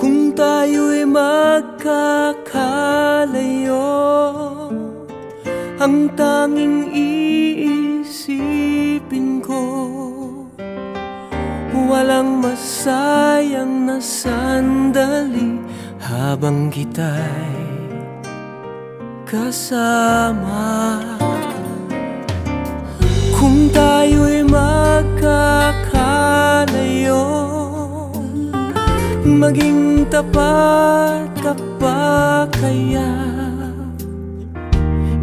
Kung tayo'y magkakalayo Ang tanging iisipin ko Walang masayang na sandali Habang kita'y kasama. Maging tapat ka pa kaya?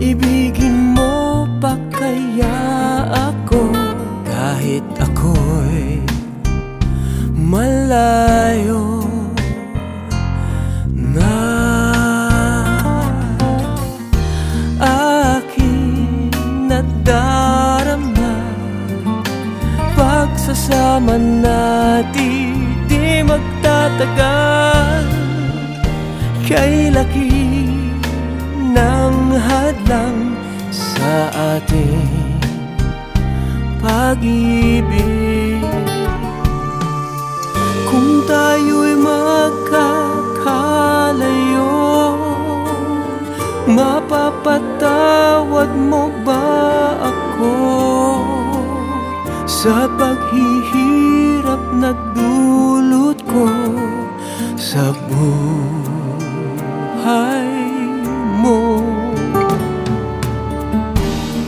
Ibigin mo pa kaya ako? Kahit ako'y malayo na Aking nadarama. Pagsasama di magtatagal Kay laki ng hadlang sa ating pag-ibig Kung tayo'y magkakalayo Mapapatawad mo ba ako Sa paghihirap na dulot ko Sa buhay mo.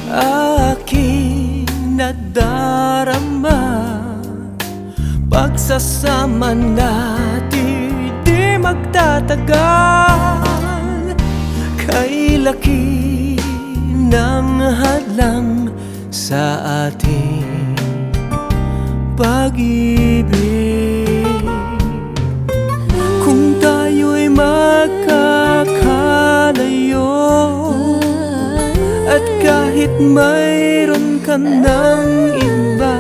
Aking nadarama Pagsasama natin di magtatagal. Kay laki ng hadlang sa ating pag-ibig mayroon ka ng iba.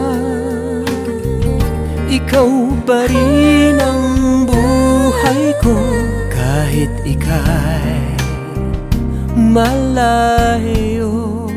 Ikaw pa rin ang buhay ko. Kahit ika'y malayo